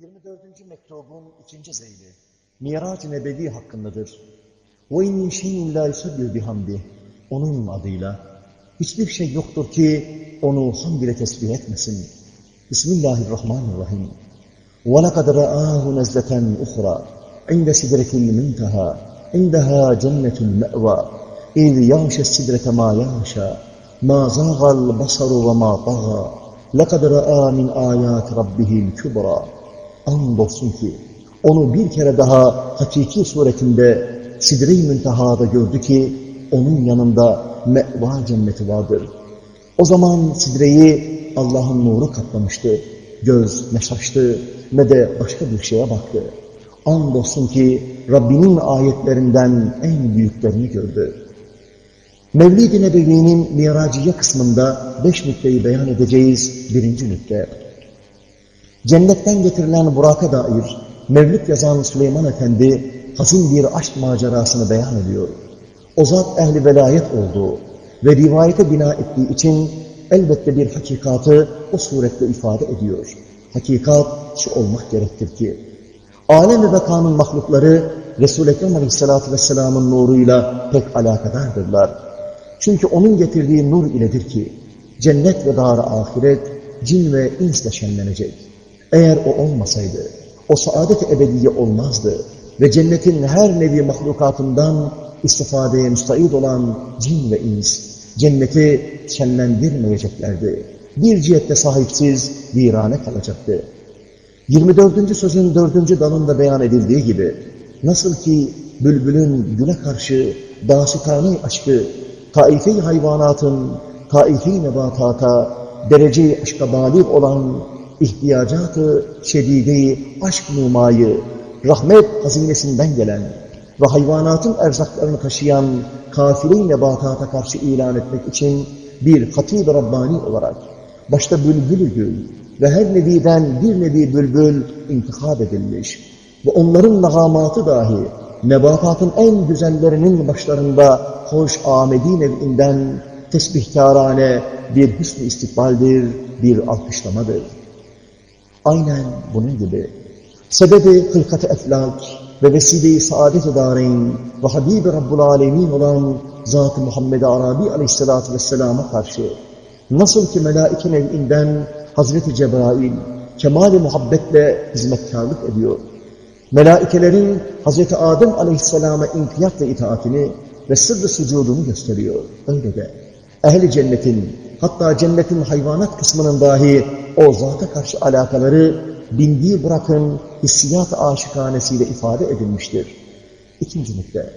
24. mektubun ikinci zeyli. Mirac-ı Nebevi hakkındadır. وَاِنْ مِنْ شَيْءٍ لَا يُسَبِّهُ بِحَمْدِهِ Onun adıyla. Hiçbir şey yoktur ki onu hamd ile tesbih etmesin. Bismillahirrahmanirrahim. وَلَقَدْ رَآهُ نَزْلَةً اُخْرَى عِنْدَ سِدْرَةِ الْمُنْتَهَى عِنْدَهَا جَنَّةُ الْمَأْوَى اِذْ يَغْشَ السِّدْرَةَ مَا يَغْشَى مَا زَاغَ الْبَصَرُ وَمَا طَغَى لَقَدْ رَآ مِنْ آيَاتِ رَبِّهِ الْكُبْرَى Andolsun ki onu bir kere daha hakiki suretinde Sidre-i Münteha'da gördü ki onun yanında meva cenneti vardır. O zaman Sidre'yi Allah'ın nuru kaplamıştı. Göz ne şaştı ne de başka bir şeye baktı. Andolsun ki Rabbinin ayetlerinden en büyüklerini gördü. Mevlid-i Nebevi'nin Miraciye kısmında beş nükteyi beyan edeceğiz. Birinci nükte. Cennetten getirilen Burak'a dair Mevlüt yazan Süleyman Efendi hazin bir aşk macerasını beyan ediyor. O zat ehli velayet olduğu ve rivayete bina ettiği için elbette bir hakikatı o surette ifade ediyor. Hakikat şu olmak gerektir ki, alem-i bekanın mahlukları Resul-i Ekrem Aleyhisselatü Vesselam'ın nuruyla pek alakadardırlar. Çünkü onun getirdiği nur iledir ki, cennet ve dar ahiret, cin ve insle şenlenecek. Eğer o olmasaydı, o saadet-i ebediye olmazdı ve cennetin her nevi mahlukatından istifadeye müstahit olan cin ve ins, cenneti şenlendirmeyeceklerdi. Bir cihette sahipsiz, virane kalacaktı. 24. sözün 4. dalında beyan edildiği gibi, nasıl ki bülbülün güle karşı dasikane aşkı, taife-i hayvanatın, taife-i nebatata, derece-i aşka balik olan ihtiyacatı şedide aşk numayı, rahmet hazinesinden gelen ve hayvanatın erzaklarını taşıyan kafile-i nebatata karşı ilan etmek için bir hatib-i Rabbani olarak başta bülbül gül ve her neviden bir nevi bülbül intikab edilmiş ve onların nagamatı dahi nebatatın en güzellerinin başlarında hoş amedi nevinden tesbihkarane bir hüsn-i istikbaldir, bir alkışlamadır. Aynen bunun gibi. Sebebi hılkat-ı eflak ve vesile-i saadet-i dareyn ve Habib-i Rabbul Alemin olan Zat-ı Muhammed Arabi aleyhissalatü vesselama karşı nasıl ki melaike nev'inden Hazreti Cebrail kemal-i muhabbetle hizmetkarlık ediyor. Melaikelerin Hazreti Adem aleyhisselama inkiyat ve itaatini ve sırrı sucudunu gösteriyor. Öyle de ehli cennetin hatta cennetin hayvanat kısmının dahi o zata karşı alakaları bindiği bırakın hissiyat aşıkanesiyle ifade edilmiştir. İkinci nükte.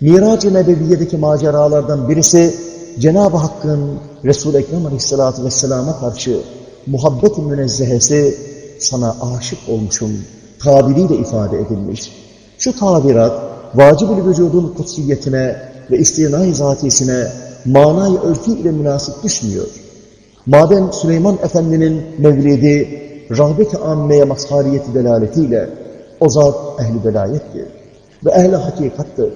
Mirac-ı Nebeviye'deki maceralardan birisi Cenab-ı Hakk'ın Resul-i Ekrem Aleyhisselatü Vesselam'a karşı muhabbet-i münezzehesi sana aşık olmuşum tabiriyle ifade edilmiş. Şu tabirat vacib-ül vücudun kutsiyetine ve istinay zatisine manayı örtü ile münasip düşmüyor. Madem Süleyman Efendi'nin mevlidi rağbet-i ammeye mazhariyeti delaletiyle o zat ehli belayettir ve ehli hakikattır.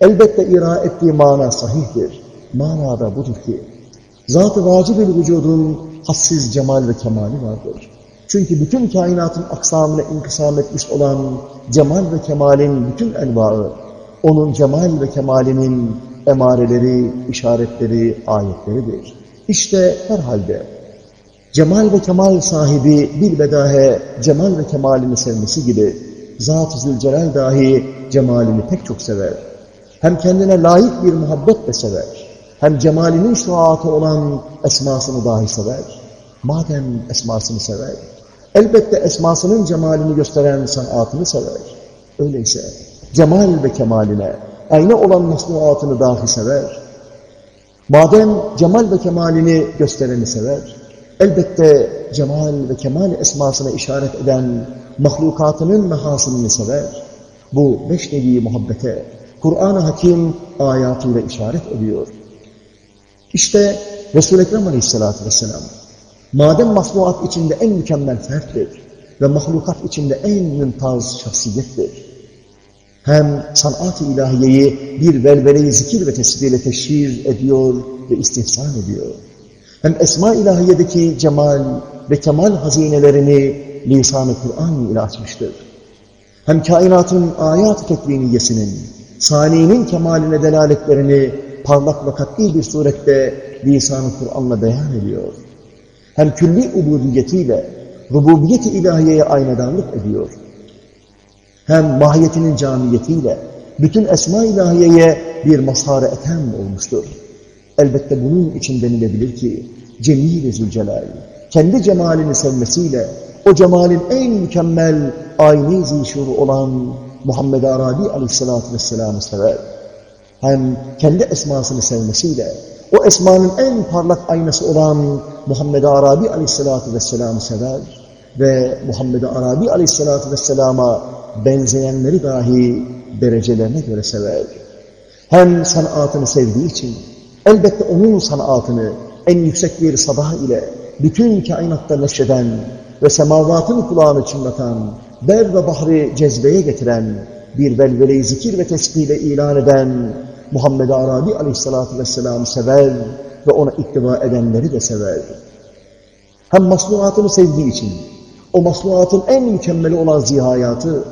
Elbette ira ettiği mana sahihtir. Manada budur ki zat-ı vacib-ül vücudun hassiz cemal ve kemali vardır. Çünkü bütün kainatın aksamına inkısam etmiş olan cemal ve kemalin bütün envaı, onun cemal ve kemalinin emareleri, işaretleri, ayetleridir. İşte herhalde cemal ve kemal sahibi bir bedahe cemal ve kemalini sevmesi gibi Zat-ı Zülcelal dahi cemalini pek çok sever. Hem kendine layık bir muhabbetle sever. Hem cemalinin şuatı olan esmasını dahi sever. Madem esmasını sever, elbette esmasının cemalini gösteren sanatını sever. Öyleyse cemal ve kemaline ayna olan masnuatını dahi sever. Madem cemal ve kemalini göstereni sever, elbette cemal ve kemal esmasına işaret eden mahlukatının mehasını sever. Bu beş nevi muhabbete Kur'an-ı Hakim ayatıyla işaret ediyor. İşte Resul-i Ekrem Aleyhisselatü Vesselam, madem masnuat içinde en mükemmel ferttir ve mahlukat içinde en mümtaz şahsiyettir, hem sanat-ı ilahiyeyi bir velvele-i zikir ve tesbihle teşhir ediyor ve istihsan ediyor. Hem esma-i ilahiyedeki cemal ve kemal hazinelerini lisan-ı Kur'an ile açmıştır. Hem kainatın ayat-ı tekviniyesinin, saniyinin kemaline delaletlerini parlak ve katli bir surette lisan-ı Kur'an'la beyan ediyor. Hem külli ubudiyetiyle rububiyet-i ilahiyeye aynadarlık ediyor. Hem mahiyetinin camiyetiyle bütün esma ilahiyeye bir mazhar etem olmuştur. Elbette bunun için denilebilir ki Cemil-i Zülcelal kendi cemalini sevmesiyle o cemalin en mükemmel aynı zişuru olan Muhammed Arabi aleyhissalatü vesselam'ı sever. Hem kendi esmasını sevmesiyle o esmanın en parlak aynası olan Muhammed Arabi aleyhissalatü vesselam'ı sever ve Muhammed Arabi aleyhissalatü vesselama benzeyenleri dahi derecelerine göre sever. Hem sanatını sevdiği için elbette onun sanatını en yüksek bir sabah ile bütün kainatta neşreden ve semavatın kulağını çınlatan, ber ve bahri cezbeye getiren, bir velvele zikir ve tesbihle ilan eden Muhammed Arabi aleyhissalatü vesselam'ı sever ve ona iktiva edenleri de sever. Hem masnuatını sevdiği için o masnuatın en mükemmeli olan zihayatı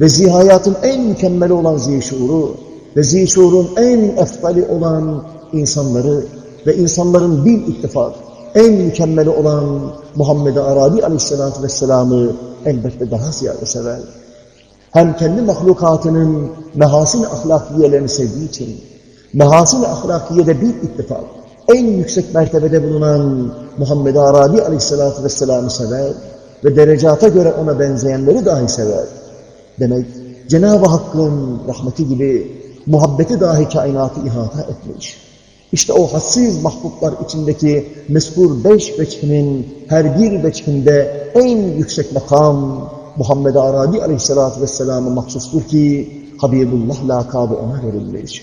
ve zihayatın en mükemmeli olan zişuru ve zişurun en eftali olan insanları ve insanların bir ittifak en mükemmeli olan Muhammed Arabi aleyhissalatü vesselam'ı elbette daha ziyade sever. Hem kendi mahlukatının mehasin-i ahlakiyelerini sevdiği için mehasin-i ahlakiyede bir ittifak en yüksek mertebede bulunan Muhammed Arabi aleyhissalatü vesselam'ı sever ve derecata göre ona benzeyenleri dahi sever. Demek Cenab-ı Hakk'ın rahmeti gibi muhabbeti dahi kainatı ihata etmiş. İşte o hassiz mahbublar içindeki meskur beş veçhinin her bir veçhinde en yüksek makam Muhammed Arabi aleyhissalatü vesselam'a mahsustur ki Habibullah lakabı ona verilmiş.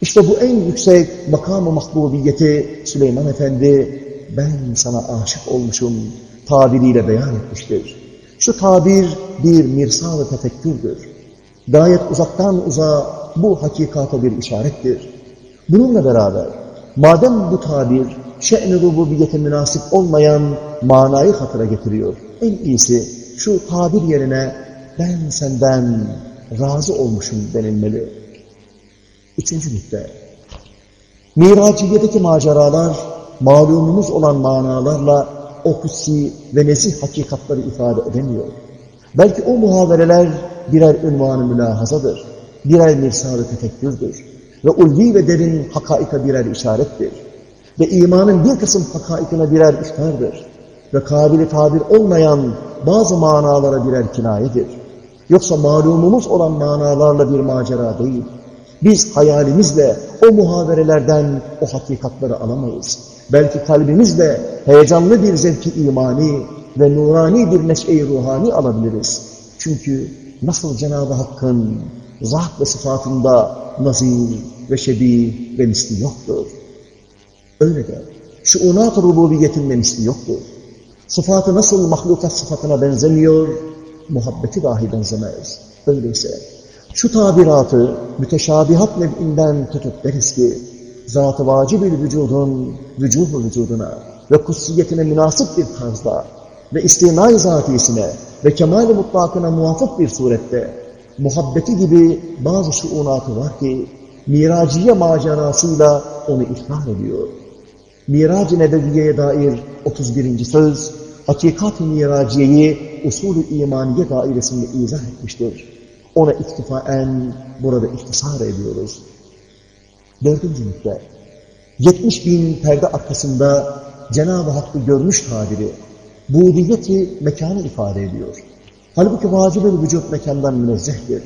İşte bu en yüksek makamı mahbubiyeti Süleyman Efendi ben sana aşık olmuşum tabiriyle beyan etmiştir. Şu tabir bir mirsa-ı tefekkürdür. Gayet uzaktan uzağa bu hakikata bir işarettir. Bununla beraber madem bu tabir şe'n-i rububiyete münasip olmayan manayı hatıra getiriyor. En iyisi şu tabir yerine ben senden razı olmuşum denilmeli. Üçüncü nükle. Miraciyedeki maceralar malumumuz olan manalarla o kutsi ve nezih hakikatları ifade edemiyor. Belki o muhavereler birer ünvan-ı mülahazadır, birer mirsal-ı tefekkürdür ve ulvi ve derin hakaika birer işarettir ve imanın bir kısım hakaikine birer ihtardır ve kabili tabir olmayan bazı manalara birer kinayedir. Yoksa malumumuz olan manalarla bir macera değil. Biz hayalimizle o muhaverelerden o hakikatları alamayız. Belki kalbimizle heyecanlı bir zevki imani ve nurani bir neşe-i ruhani alabiliriz. Çünkü nasıl Cenab-ı Hakk'ın zat ve sıfatında nazir ve şebih ve misli yoktur. Öyle de şuunat-ı rububiyetin de misli yoktur. Sıfatı nasıl mahlukat sıfatına benzemiyor, muhabbeti dahi benzemez. Öyleyse şu tabiratı müteşabihat nev'inden tutup deriz ki, zat-ı vacib-ül vücudun vücuhu vücuduna ve kutsiyetine münasip bir tarzda ve istinay zatiyesine ve kemal-i mutlakına muvafık bir surette muhabbeti gibi bazı şuunatı var ki miraciye macerasıyla onu ihtar ediyor. Mirac-ı Nebeviye'ye dair 31. söz, hakikat-ı miraciyeyi usulü imaniye dairesinde izah etmiştir. Ona iktifaen burada ihtisar ediyoruz. Dördüncü nükle. 70 bin perde arkasında Cenab-ı Hakk'ı görmüş tabiri, budiyeti mekanı ifade ediyor. Halbuki vacib-ül vücut mekandan münezzehtir.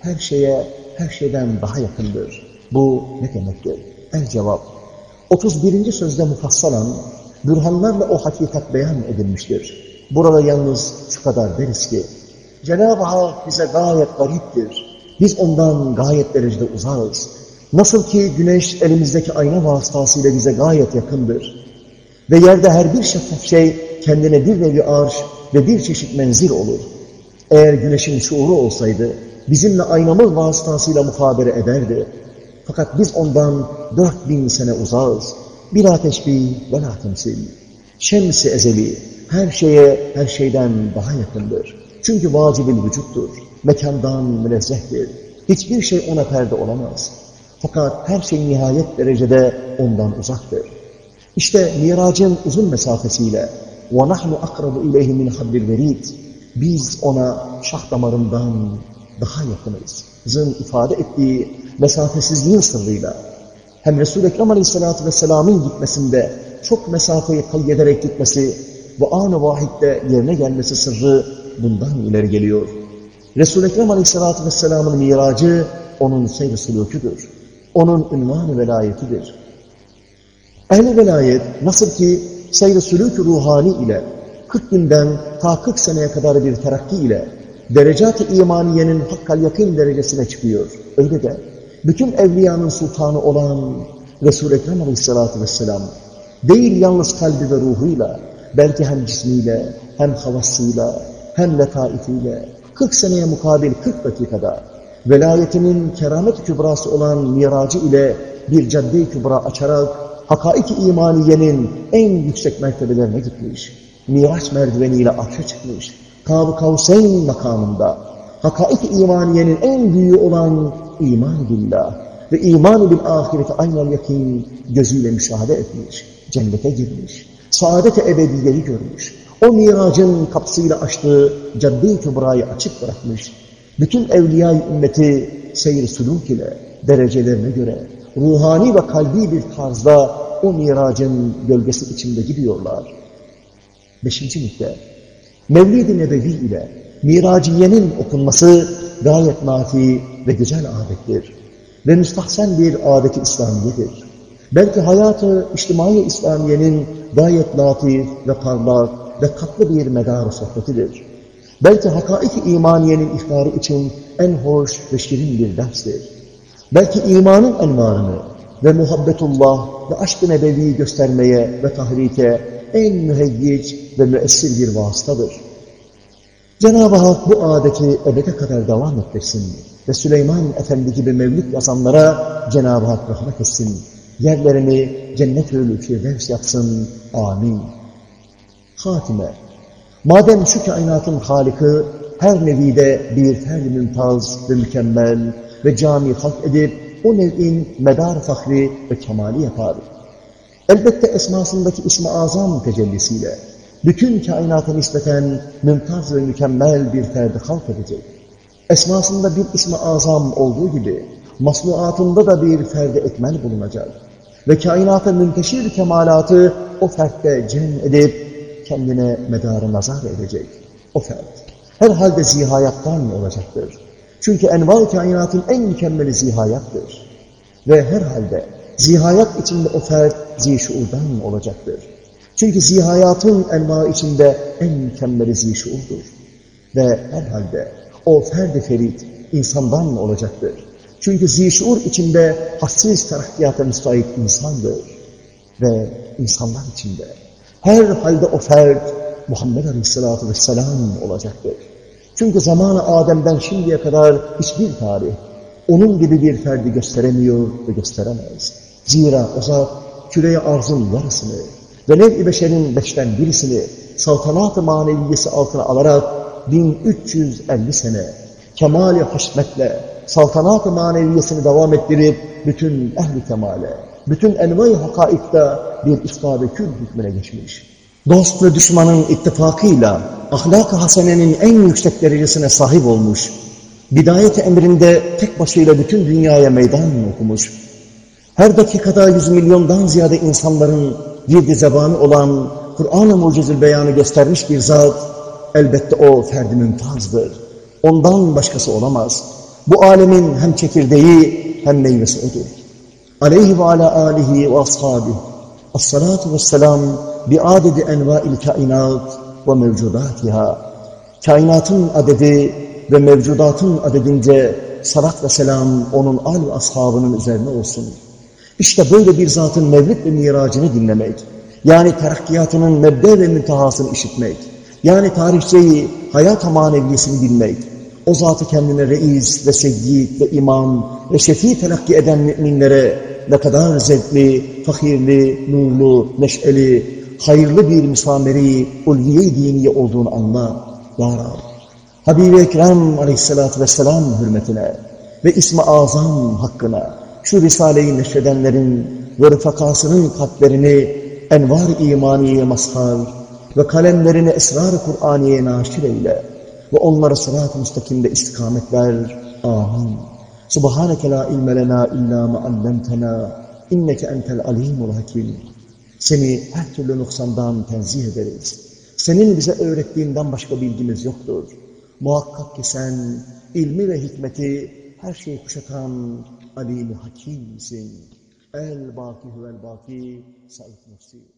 Her şeye, her şeyden daha yakındır. Bu ne demektir? El cevap. 31. sözde mufassalan, bürhanlarla o hakikat beyan edilmiştir. Burada yalnız şu kadar deriz ki, Cenab-ı Hak bize gayet gariptir. Biz ondan gayet derecede uzağız. Nasıl ki güneş elimizdeki ayna vasıtasıyla bize gayet yakındır. Ve yerde her bir şey kendine bir nevi arş ve bir çeşit menzil olur. Eğer güneşin şuuru olsaydı bizimle aynamız vasıtasıyla muhabere ederdi. Fakat biz ondan dört bin sene uzağız. Bila teşbih ve la temsil. Şems-i ezeli, her şeye, her şeyden daha yakındır. Çünkü vacibil vücuttur. Mekandan münezzehtir. Hiçbir şey ona perde olamaz. Fakat her şey nihayet derecede ondan uzaktır. İşte miracın uzun mesafesiyle وَنَحْنُ أَقْرَبُ اِلَيْهِ مِنْ حَبِّ الْوَرِيدِ Biz ona şah damarından daha yakınız. Zın ifade ettiği mesafesizliğin sırrıyla hem Resul-i Ekrem Aleyhisselatü Vesselam'ın gitmesinde çok mesafeyi kayyederek gitmesi ve an-ı vahitte yerine gelmesi sırrı bundan ileri geliyor. Resul-i Ekrem Aleyhisselatü Vesselam'ın miracı onun seyr-i sülûküdür. Onun ünvan-ı velayetidir. Ehl-i velayet nasıl ki seyr-i sülûk ruhani ile 40 binden ta 40 seneye kadar bir terakki ile derecat-ı imaniyenin hakkal yakın derecesine çıkıyor. Öyle de bütün evliyanın sultanı olan Resul-i Ekrem Aleyhisselatü Vesselam değil yalnız kalbi ve ruhuyla belki hem cismiyle hem havasıyla hem letaifiyle 40 seneye mukabil 40 dakikada velayetinin keramet kübrası olan miracı ile bir cadde-i kübra açarak hakaik-i imaniyenin en yüksek mertebelerine gitmiş. Miraç merdiveniyle arşa çıkmış. Kab-ı Kavseyn makamında hakaik-i imaniyenin en büyüğü olan iman billah ve iman bil ahireti aynel yakin gözüyle müşahede etmiş. Cennete girmiş. Saadet-i ebediyeyi görmüş. O miracın kapısıyla açtığı cadde-i kübrayı açık bırakmış. Bütün evliya ümmeti seyir suluk ile derecelerine göre ruhani ve kalbi bir tarzda o miracın gölgesi içinde gidiyorlar. Beşinci nükle, Mevlid-i Nebevi ile miraciyenin okunması gayet nafi ve güzel adettir. Ve müstahsen bir adeti İslamiyedir. Belki hayatı içtimai İslamiyenin gayet latif ve parlak ve katlı bir medar sohbetidir. Belki hakaik-i imaniyenin ihbarı için en hoş ve şirin bir derstir. Belki imanın envarını ve muhabbetullah ve aşk-ı nebevi göstermeye ve tahrike en müheyyic ve müessir bir vasıtadır. Cenab-ı Hak bu adeti ebede kadar devam ettirsin ve Süleyman Efendi gibi mevlid yazanlara Cenab-ı Hak rahmet etsin. Yerlerini cennet-ül firdevs yapsın. Amin. Hatime. Madem şu kainatın Halik'i her nevide bir ferdi mümtaz ve mükemmel ve cami halk edip o nev'in medar fahri ve kemali yapar. Elbette esmasındaki ismi azam tecellisiyle bütün kainata nispeten mümtaz ve mükemmel bir ferdi halk edecek. Esmasında bir ismi azam olduğu gibi masnuatında da bir ferdi ekmel bulunacak. Ve kainata münteşir kemalatı o fertte cem edip kendine medarı nazar edecek. O fert herhalde zihayattan olacaktır. Çünkü enval kainatın en mükemmeli zihayattır. Ve herhalde zihayat içinde o fert zişuurdan olacaktır. Çünkü zihayatın enva içinde en mükemmeli zişuurdur. Ve herhalde o ferd ferit insandan olacaktır. Çünkü zişuur içinde hassiz terakkiyata müsait insandır. Ve insanlar içinde her halde o fert Muhammed Aleyhisselatü Vesselam olacaktır. Çünkü zamanı Adem'den şimdiye kadar hiçbir tarih onun gibi bir ferdi gösteremiyor ve gösteremez. Zira o zat küreye arzın yarısını ve nev-i beşerin beşten birisini saltanat-ı maneviyesi altına alarak 1350 sene kemali haşmetle saltanat-ı maneviyesini devam ettirip bütün ehli kemale, bütün envai hakaikta bir ifade kül hükmüne geçmiş. Dost ve düşmanın ittifakıyla ahlak-ı hasenenin en yüksek derecesine sahip olmuş. Bidayet emrinde tek başıyla bütün dünyaya meydan okumuş. Her dakikada yüz milyondan ziyade insanların girdi zebanı olan Kur'an-ı Mucizül Beyanı göstermiş bir zat, elbette o ferdi mümtazdır. Ondan başkası olamaz. Bu alemin hem çekirdeği hem meyvesi odur. Aleyhi ve ala alihi ve ashabihi. As-salatu vesselam bi adedi enva'il kainat ve mevcudatiha. Kainatın adedi ve mevcudatın adedince salat ve selam onun al ve ashabının üzerine olsun. İşte böyle bir zatın mevlid ve miracını dinlemek, yani terakkiyatının mebde ve müntehasını işitmek, yani tarihçeyi, hayat maneviyesini bilmek, o zatı kendine reis ve seyyid ve imam ve şefi telakki eden müminlere ne kadar zevkli, fakirli, nurlu, neşeli, hayırlı bir müsameri ulviye diniye olduğunu anla. Ya Rab, Habibi Ekrem aleyhissalatü vesselam hürmetine ve İsmi Azam hakkına şu Risale-i neşredenlerin ve rıfakasının kalplerini envar-ı imaniye mazhar ve kalemlerini esrar-ı Kur'aniye naşir eyle ve onlara sırat-ı müstakimde istikamet ver. Amin. Subhaneke la ilme lena illa ma allamtena inneke entel alimul hakim. Seni her türlü noksandan tenzih ederiz. Senin bize öğrettiğinden başka bilgimiz yoktur. Muhakkak ki sen ilmi ve hikmeti her şeyi kuşatan alim hakimsin. El baki huvel baki Said Nursi.